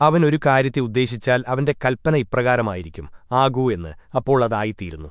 അവൻ ഒരു കാര്യത്തെ ഉദ്ദേശിച്ചാൽ അവന്റെ കൽപ്പന ഇപ്രകാരമായിരിക്കും ആകൂ എന്ന് അപ്പോൾ അതായിത്തീരുന്നു